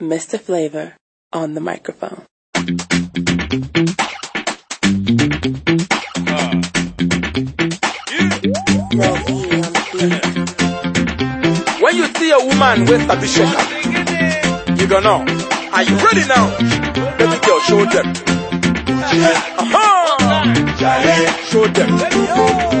Mr. Flavor on the microphone. When you see a woman with a bishop, you don't know. Are you ready now? Let me go show them. Uh-huh. Show them.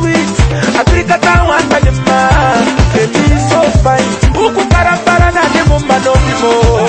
sweet. Africa tawanda nema Baby so fine. Uku barabara na nemo manomimo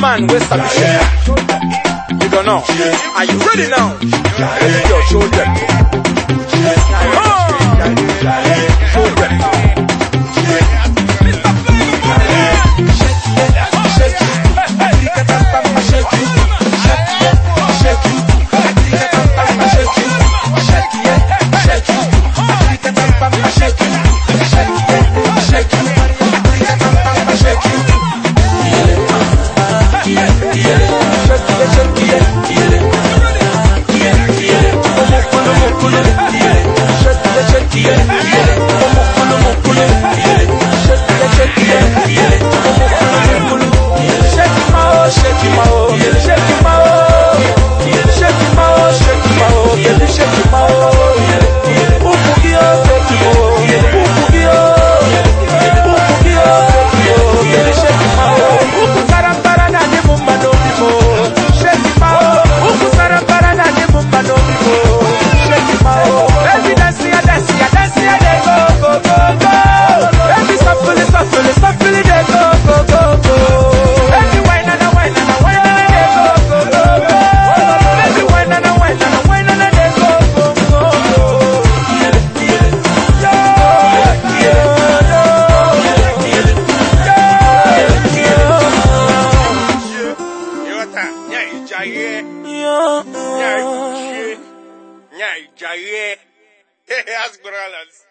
man with some You don't know. Are you ready now? Let's your children. Nigeria. Ask brothers.